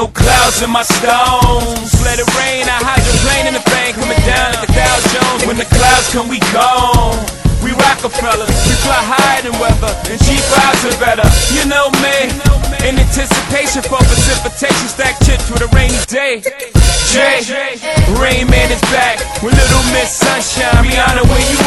No clouds in my stones. Let it rain, I hydroplane in the bank, coming down like the Dow Jones. When the clouds come, we gone. We Roc-A-Fellas, we fly higher than weather, and G5's are better. You know me, in anticipation for precipitation, stack chips with a rainy day. Jay, Rain Man is back with Little Miss Sunshine. Rihanna, where you